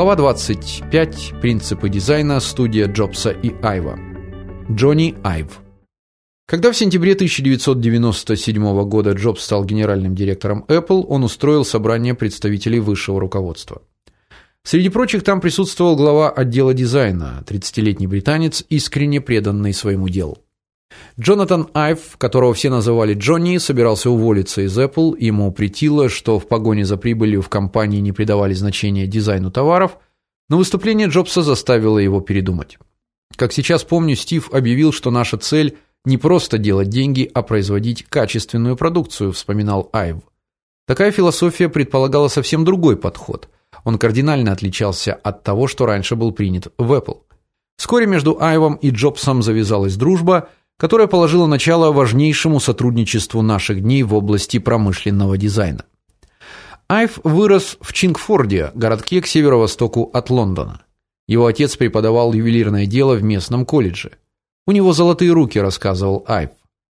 Глава 25. Принципы дизайна. Студия Джобса и Айва. Джонни Айв. Когда в сентябре 1997 года Джобс стал генеральным директором Apple, он устроил собрание представителей высшего руководства. Среди прочих там присутствовал глава отдела дизайна, 30-летний британец, искренне преданный своему делу. Джонатан Айв, которого все называли Джонни, собирался уволиться из Apple. Ему притило, что в погоне за прибылью в компании не придавали значения дизайну товаров, но выступление Джобса заставило его передумать. Как сейчас помню, Стив объявил, что наша цель не просто делать деньги, а производить качественную продукцию, вспоминал Айв. Такая философия предполагала совсем другой подход. Он кардинально отличался от того, что раньше был принят в Apple. Вскоре между Айвом и Джобсом завязалась дружба – которая положила начало важнейшему сотрудничеству наших дней в области промышленного дизайна. Айв вырос в Чингфорде, городке к северо-востоку от Лондона. Его отец преподавал ювелирное дело в местном колледже. У него золотые руки, рассказывал Айв.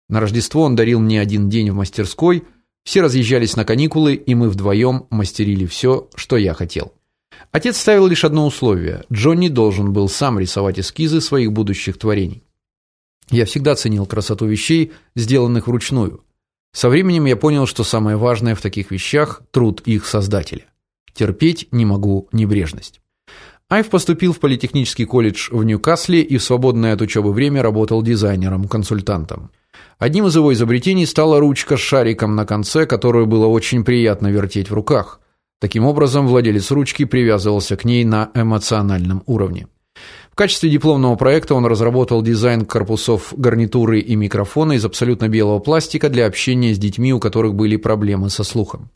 На Рождество он дарил мне один день в мастерской. Все разъезжались на каникулы, и мы вдвоем мастерили все, что я хотел. Отец ставил лишь одно условие: Джонни должен был сам рисовать эскизы своих будущих творений. Я всегда ценил красоту вещей, сделанных вручную. Со временем я понял, что самое важное в таких вещах труд их создателя. Терпеть не могу небрежность. Айв поступил в политехнический колледж в Ньюкасле и в свободное от учебы время работал дизайнером-консультантом. Одним из его изобретений стала ручка с шариком на конце, которую было очень приятно вертеть в руках. Таким образом, владелец ручки привязывался к ней на эмоциональном уровне. В качестве дипломного проекта он разработал дизайн корпусов гарнитуры и микрофона из абсолютно белого пластика для общения с детьми, у которых были проблемы со слухом.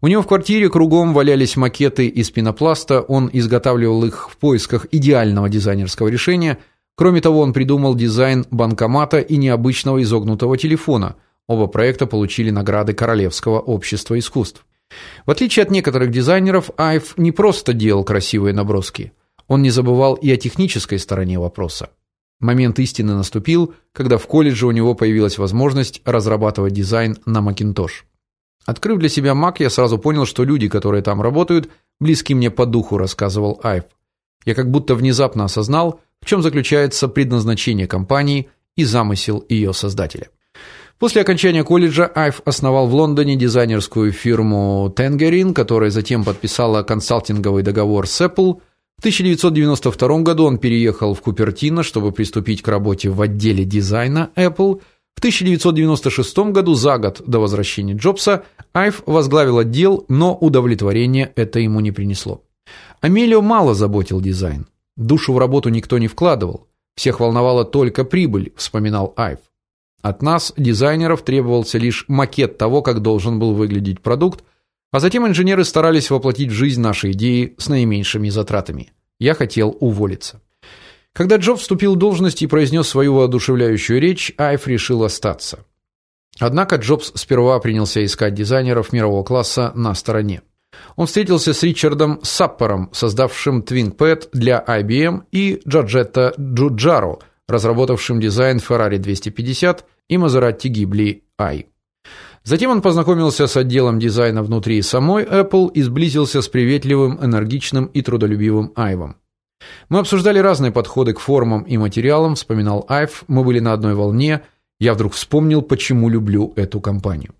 У него в квартире кругом валялись макеты из пенопласта, он изготавливал их в поисках идеального дизайнерского решения. Кроме того, он придумал дизайн банкомата и необычного изогнутого телефона. Оба проекта получили награды Королевского общества искусств. В отличие от некоторых дизайнеров, Айв не просто делал красивые наброски. Он не забывал и о технической стороне вопроса. Момент истины наступил, когда в колледже у него появилась возможность разрабатывать дизайн на Macintosh. Открыв для себя Mac, я сразу понял, что люди, которые там работают, близки мне по духу, рассказывал Айв. Я как будто внезапно осознал, в чем заключается предназначение компании и замысел ее создателя. После окончания колледжа Айв основал в Лондоне дизайнерскую фирму Tangerine, которая затем подписала консалтинговый договор с Apple – 1992 году он переехал в Купертино, чтобы приступить к работе в отделе дизайна Apple. В 1996 году, за год до возвращения Джобса, Айв возглавил отдел, но удовлетворения это ему не принесло. Амелио мало заботил дизайн. Душу в работу никто не вкладывал. Всех волновала только прибыль, вспоминал Айв. От нас, дизайнеров, требовался лишь макет того, как должен был выглядеть продукт, а затем инженеры старались воплотить в жизнь наши идеи с наименьшими затратами. Я хотел уволиться. Когда Джобс вступил в должность и произнес свою воодушевляющую речь, Айф решил остаться. Однако Джобс сперва принялся искать дизайнеров мирового класса на стороне. Он встретился с Ричардом Саппером, создавшим TwinPad для IBM, и Джорджетто Джуджаро, разработавшим дизайн Ferrari 250 и Maserati Ghibli i. Затем он познакомился с отделом дизайна внутри самой Apple и сблизился с приветливым, энергичным и трудолюбивым Айвом. Мы обсуждали разные подходы к формам и материалам, вспоминал Айв. Мы были на одной волне. Я вдруг вспомнил, почему люблю эту компанию.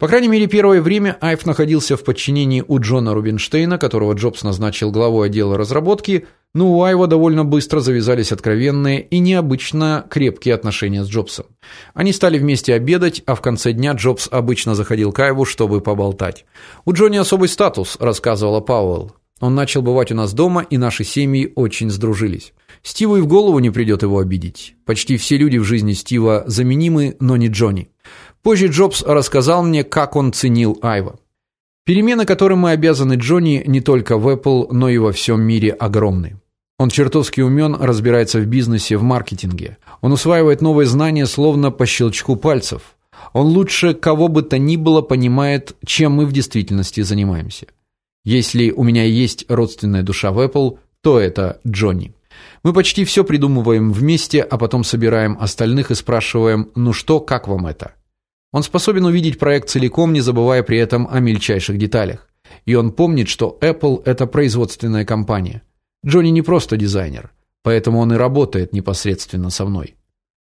По крайней мере, первое время Айв находился в подчинении у Джона Рубинштейна, которого Джобс назначил главой отдела разработки, но у Айва довольно быстро завязались откровенные и необычно крепкие отношения с Джобсом. Они стали вместе обедать, а в конце дня Джобс обычно заходил к Айву, чтобы поболтать. У Джонни особый статус, рассказывала Пауэлл. Он начал бывать у нас дома, и наши семьи очень сдружились. Стиву и в голову не придет его обидеть. Почти все люди в жизни Стива заменимы, но не Джонни. Позже Джобс рассказал мне, как он ценил Айва. Перемены, которым мы обязаны Джонни, не только в Apple, но и во всем мире огромны. Он чертовски умен, разбирается в бизнесе, в маркетинге. Он усваивает новые знания словно по щелчку пальцев. Он лучше кого бы то ни было понимает, чем мы в действительности занимаемся. Если у меня есть родственная душа в Apple, то это Джонни. Мы почти все придумываем вместе, а потом собираем остальных и спрашиваем: "Ну что, как вам это?" Он способен увидеть проект целиком, не забывая при этом о мельчайших деталях. И он помнит, что Apple это производственная компания. Джонни не просто дизайнер, поэтому он и работает непосредственно со мной.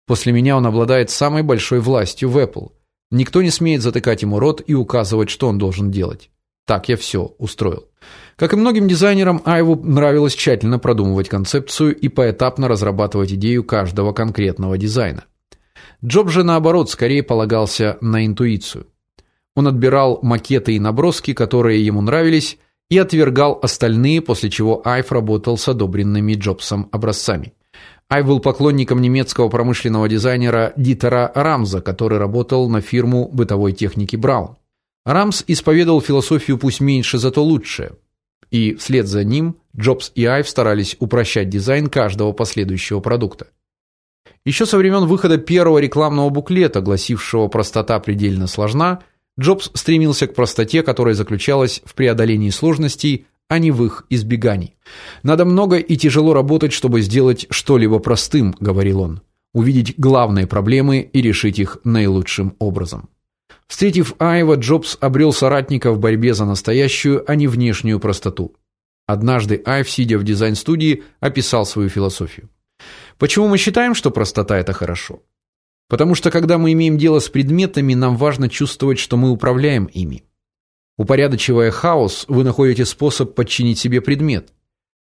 После меня он обладает самой большой властью в Apple. Никто не смеет затыкать ему рот и указывать, что он должен делать. Так я все устроил. Как и многим дизайнерам, Айву нравилось тщательно продумывать концепцию и поэтапно разрабатывать идею каждого конкретного дизайна. Джоб же наоборот скорее полагался на интуицию. Он отбирал макеты и наброски, которые ему нравились, и отвергал остальные, после чего Айв работал с одобренными Джобсом образцами. Айв был поклонником немецкого промышленного дизайнера Дитера Рамза, который работал на фирму бытовой техники Браун. Рамс исповедовал философию пусть меньше, зато лучше. И вслед за ним Джобс и Айв старались упрощать дизайн каждого последующего продукта. Еще со времен выхода первого рекламного буклета, гласившего простота предельно сложна, Джобс стремился к простоте, которая заключалась в преодолении сложностей, а не в их избегании. Надо много и тяжело работать, чтобы сделать что-либо простым, говорил он. Увидеть главные проблемы и решить их наилучшим образом. Встретив Айва, Джобс обрел соратника в борьбе за настоящую, а не внешнюю простоту. Однажды Айв, сидя в дизайн-студии, описал свою философию. Почему мы считаем, что простота это хорошо? Потому что когда мы имеем дело с предметами, нам важно чувствовать, что мы управляем ими. Упорядочивая хаос, вы находите способ подчинить себе предмет.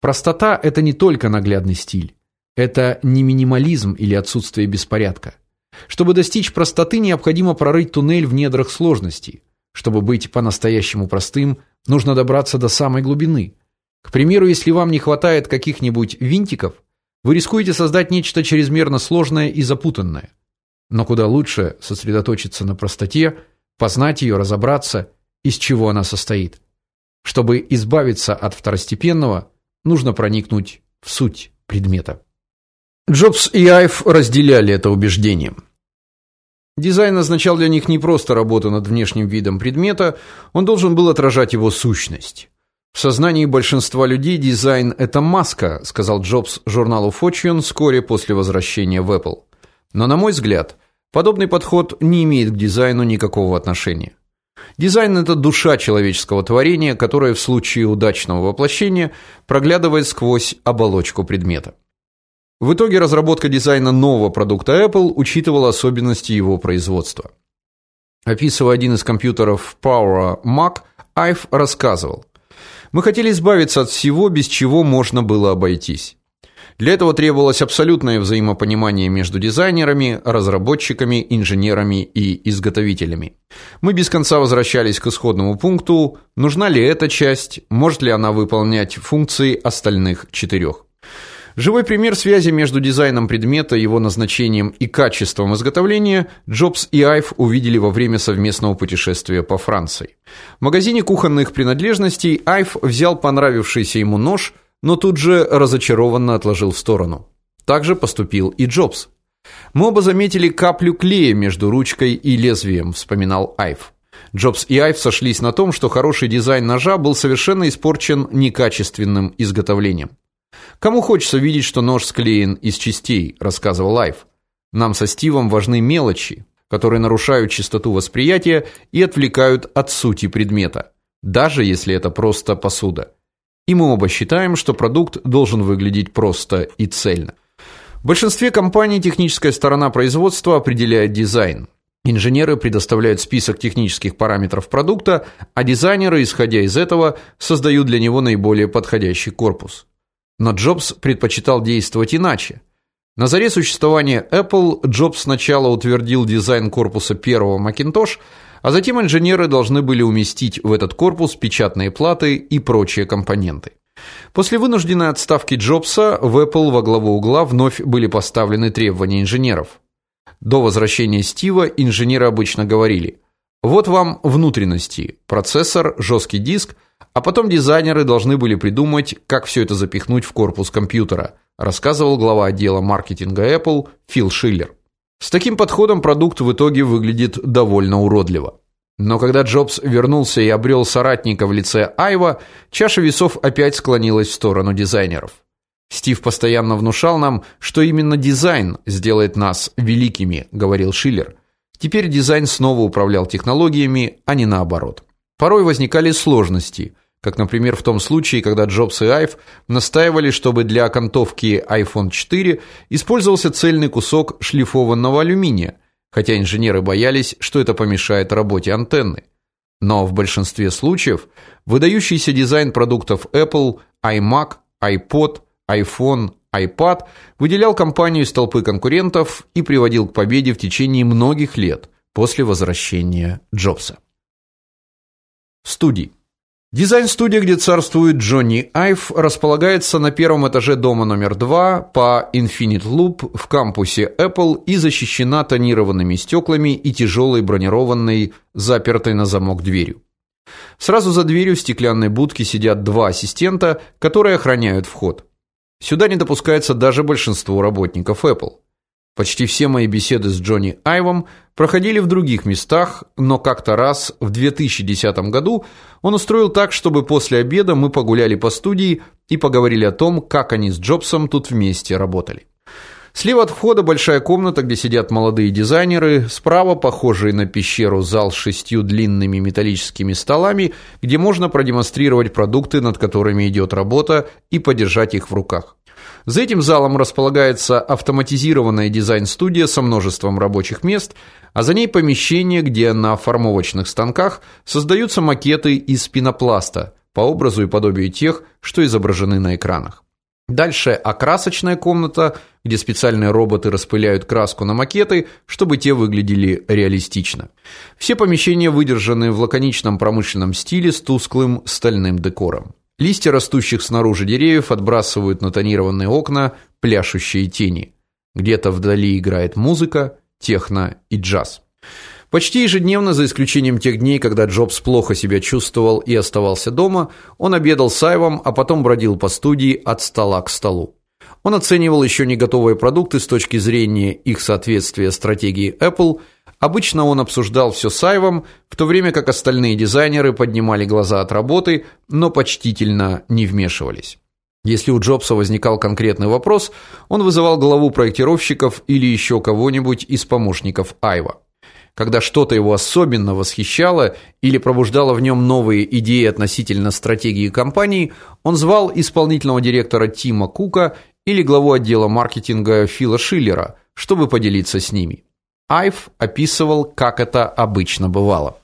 Простота это не только наглядный стиль. Это не минимализм или отсутствие беспорядка. Чтобы достичь простоты, необходимо прорыть туннель в недрах сложностей. Чтобы быть по-настоящему простым, нужно добраться до самой глубины. К примеру, если вам не хватает каких-нибудь винтиков, вы рискуете создать нечто чрезмерно сложное и запутанное. Но куда лучше сосредоточиться на простоте, познать ее, разобраться, из чего она состоит. Чтобы избавиться от второстепенного, нужно проникнуть в суть предмета. Джобс и Айв разделяли это убеждение. Дизайн означал для них не просто работу над внешним видом предмета, он должен был отражать его сущность. В сознании большинства людей дизайн это маска, сказал Джобс журналу Fortune вскоре после возвращения в Apple. Но на мой взгляд, подобный подход не имеет к дизайну никакого отношения. Дизайн это душа человеческого творения, которая в случае удачного воплощения проглядывает сквозь оболочку предмета. В итоге разработка дизайна нового продукта Apple учитывала особенности его производства. Описывая один из компьютеров Power Mac, Айв рассказывал: мы хотели избавиться от всего, без чего можно было обойтись. Для этого требовалось абсолютное взаимопонимание между дизайнерами, разработчиками, инженерами и изготовителями. Мы без конца возвращались к исходному пункту: нужна ли эта часть, может ли она выполнять функции остальных четырех. Живой пример связи между дизайном предмета, его назначением и качеством изготовления Джобс и Айв увидели во время совместного путешествия по Франции. В магазине кухонных принадлежностей Айв взял понравившийся ему нож, но тут же разочарованно отложил в сторону. Так же поступил и Джобс. Мы оба заметили каплю клея между ручкой и лезвием, вспоминал Айв. Джобс и Айв сошлись на том, что хороший дизайн ножа был совершенно испорчен некачественным изготовлением. Кому хочется видеть, что нож склеен из частей, рассказывал Айв. Нам со Стивом важны мелочи, которые нарушают чистоту восприятия и отвлекают от сути предмета, даже если это просто посуда. И мы оба считаем, что продукт должен выглядеть просто и цельно. В большинстве компаний техническая сторона производства определяет дизайн. Инженеры предоставляют список технических параметров продукта, а дизайнеры, исходя из этого, создают для него наиболее подходящий корпус. Но Джобс предпочитал действовать иначе. На заре существования Apple Джобс сначала утвердил дизайн корпуса первого Macintosh, а затем инженеры должны были уместить в этот корпус печатные платы и прочие компоненты. После вынужденной отставки Джобса в Apple во главу угла вновь были поставлены требования инженеров. До возвращения Стива инженеры обычно говорили: "Вот вам внутренности: процессор, жесткий диск, а потом дизайнеры должны были придумать, как все это запихнуть в корпус компьютера, рассказывал глава отдела маркетинга Apple Фил Шиллер. С таким подходом продукт в итоге выглядит довольно уродливо. Но когда Джобс вернулся и обрел соратника в лице Айва, чаша весов опять склонилась в сторону дизайнеров. Стив постоянно внушал нам, что именно дизайн сделает нас великими, говорил Шиллер. Теперь дизайн снова управлял технологиями, а не наоборот. Порой возникали сложности, как, например, в том случае, когда Джобс и Айв настаивали, чтобы для окантовки iPhone 4 использовался цельный кусок шлифованного алюминия, хотя инженеры боялись, что это помешает работе антенны. Но в большинстве случаев выдающийся дизайн продуктов Apple, iMac, iPod, iPhone, iPad выделял компанию из толпы конкурентов и приводил к победе в течение многих лет после возвращения Джобса. Студии Дизайн-студия, где царствует Джонни Айв, располагается на первом этаже дома номер 2 по Infinite Loop в кампусе Apple и защищена тонированными стеклами и тяжелой бронированной, запертой на замок дверью. Сразу за дверью в стеклянной будке сидят два ассистента, которые охраняют вход. Сюда не допускается даже большинство работников Apple. Почти все мои беседы с Джонни Айвом проходили в других местах, но как-то раз в 2010 году он устроил так, чтобы после обеда мы погуляли по студии и поговорили о том, как они с Джобсом тут вместе работали. Слева от входа большая комната, где сидят молодые дизайнеры, справа похожий на пещеру зал с шестью длинными металлическими столами, где можно продемонстрировать продукты, над которыми идет работа, и подержать их в руках. За этим залом располагается автоматизированная дизайн-студия со множеством рабочих мест, а за ней помещение, где на формовочных станках создаются макеты из пенопласта по образу и подобию тех, что изображены на экранах. Дальше окрасочная комната, где специальные роботы распыляют краску на макеты, чтобы те выглядели реалистично. Все помещения выдержаны в лаконичном промышленном стиле с тусклым стальным декором. Листья растущих снаружи деревьев отбрасывают на тонированные окна пляшущие тени. Где-то вдали играет музыка, техно и джаз. Почти ежедневно, за исключением тех дней, когда Джобс плохо себя чувствовал и оставался дома, он обедал с Айвом, а потом бродил по студии от стола к столу. Он оценивал еще не готовые продукты с точки зрения их соответствия стратегии Apple Обычно он обсуждал все с Айвом, в то время как остальные дизайнеры поднимали глаза от работы, но почтительно не вмешивались. Если у Джобса возникал конкретный вопрос, он вызывал главу проектировщиков или еще кого-нибудь из помощников Айва. Когда что-то его особенно восхищало или пробуждало в нем новые идеи относительно стратегии компании, он звал исполнительного директора Тима Кука или главу отдела маркетинга Фила Шиллера, чтобы поделиться с ними. Айв описывал, как это обычно бывало.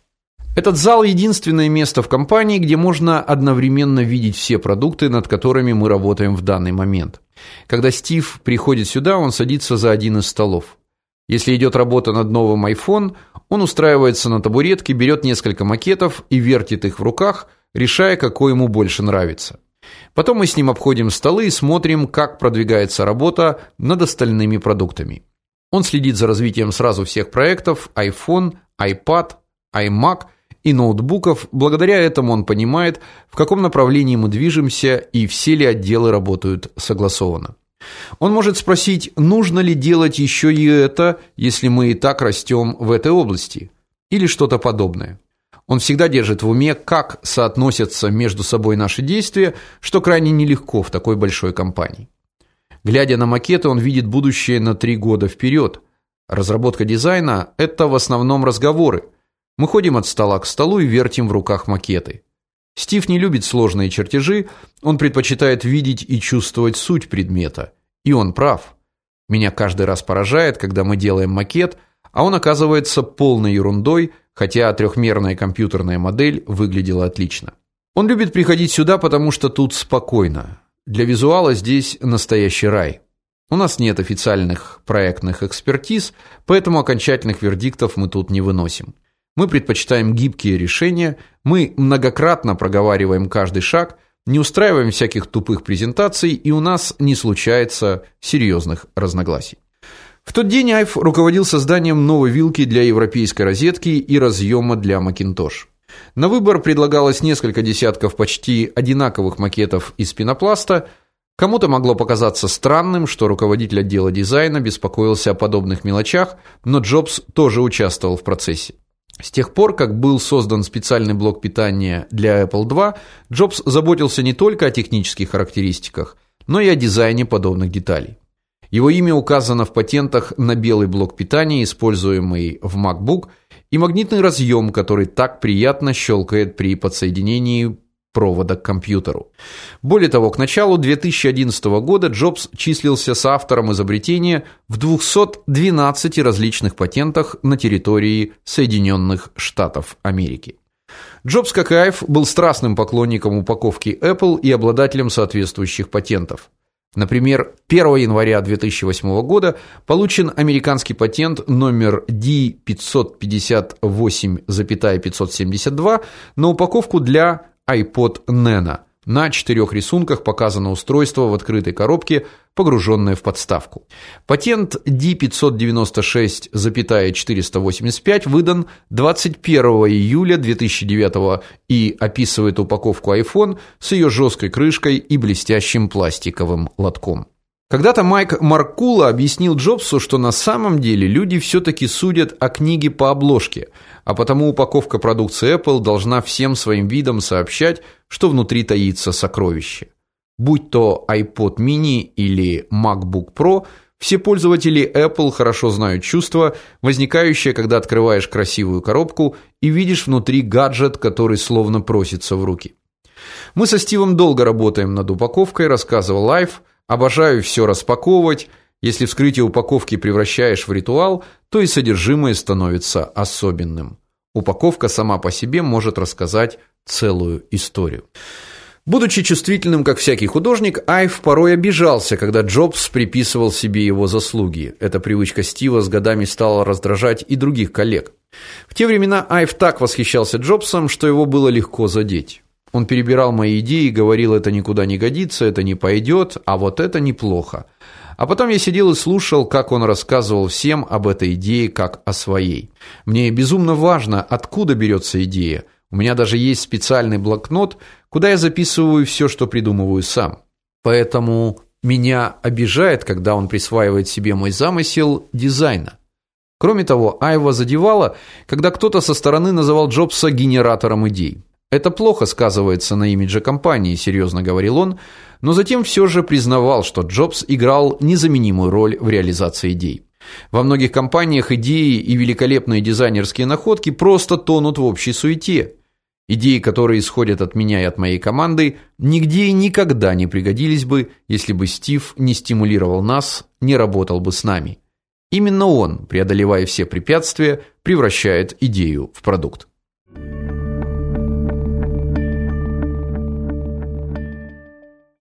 Этот зал единственное место в компании, где можно одновременно видеть все продукты, над которыми мы работаем в данный момент. Когда Стив приходит сюда, он садится за один из столов. Если идет работа над новым iPhone, он устраивается на табуретке, берет несколько макетов и вертит их в руках, решая, какой ему больше нравится. Потом мы с ним обходим столы и смотрим, как продвигается работа над остальными продуктами. Он следит за развитием сразу всех проектов iPhone, iPad, iMac и ноутбуков. Благодаря этому он понимает, в каком направлении мы движемся и все ли отделы работают согласованно. Он может спросить, нужно ли делать еще и это, если мы и так растем в этой области, или что-то подобное. Он всегда держит в уме, как соотносятся между собой наши действия, что крайне нелегко в такой большой компании. Глядя на макеты, он видит будущее на три года вперед. Разработка дизайна это в основном разговоры. Мы ходим от стола к столу и вертим в руках макеты. Стив не любит сложные чертежи, он предпочитает видеть и чувствовать суть предмета. И он прав. Меня каждый раз поражает, когда мы делаем макет, а он оказывается полной ерундой, хотя трехмерная компьютерная модель выглядела отлично. Он любит приходить сюда, потому что тут спокойно. Для визуала здесь настоящий рай. У нас нет официальных проектных экспертиз, поэтому окончательных вердиктов мы тут не выносим. Мы предпочитаем гибкие решения, мы многократно проговариваем каждый шаг, не устраиваем всяких тупых презентаций, и у нас не случается серьезных разногласий. В тот день Айв руководил созданием новой вилки для европейской розетки и разъема для Macintosh. На выбор предлагалось несколько десятков почти одинаковых макетов из пенопласта. Кому-то могло показаться странным, что руководитель отдела дизайна беспокоился о подобных мелочах, но Джобс тоже участвовал в процессе. С тех пор, как был создан специальный блок питания для Apple II, Джобс заботился не только о технических характеристиках, но и о дизайне подобных деталей. Его имя указано в патентах на белый блок питания, используемый в MacBook, и магнитный разъем, который так приятно щелкает при подсоединении провода к компьютеру. Более того, к началу 2011 года Джобс числился соавтором изобретения в 212 различных патентах на территории Соединенных Штатов Америки. Джобс, как и был страстным поклонником упаковки Apple и обладателем соответствующих патентов. Например, 1 января 2008 года получен американский патент номер D558,572 на упаковку для iPod Nano. На четырех рисунках показано устройство в открытой коробке, погруженное в подставку. Патент D596,485 выдан 21 июля 2009 и описывает упаковку iPhone с ее жесткой крышкой и блестящим пластиковым лотком. Когда-то Майк Маркула объяснил Джобсу, что на самом деле люди все таки судят о книге по обложке, а потому упаковка продукции Apple должна всем своим видом сообщать, что внутри таится сокровище. Будь то iPod mini или MacBook Pro, все пользователи Apple хорошо знают чувство, возникающее, когда открываешь красивую коробку и видишь внутри гаджет, который словно просится в руки. Мы со Стивом долго работаем над упаковкой, рассказывал Айв. Обожаю все распаковывать. Если вскрытие упаковки превращаешь в ритуал, то и содержимое становится особенным. Упаковка сама по себе может рассказать целую историю. Будучи чувствительным, как всякий художник, Айв порой обижался, когда Джобс приписывал себе его заслуги. Эта привычка Стива с годами стала раздражать и других коллег. В те времена Айв так восхищался Джобсом, что его было легко задеть. Он перебирал мои идеи и говорил: "Это никуда не годится, это не пойдет, а вот это неплохо". А потом я сидел и слушал, как он рассказывал всем об этой идее как о своей. Мне безумно важно, откуда берется идея. У меня даже есть специальный блокнот, куда я записываю все, что придумываю сам. Поэтому меня обижает, когда он присваивает себе мой замысел дизайна. Кроме того, Айва задевала, когда кто-то со стороны называл Джобса генератором идей. Это плохо сказывается на имидже компании, серьезно говорил он, но затем все же признавал, что Джобс играл незаменимую роль в реализации идей. Во многих компаниях идеи и великолепные дизайнерские находки просто тонут в общей суете. Идеи, которые исходят от меня и от моей команды, нигде и никогда не пригодились бы, если бы Стив не стимулировал нас, не работал бы с нами. Именно он, преодолевая все препятствия, превращает идею в продукт.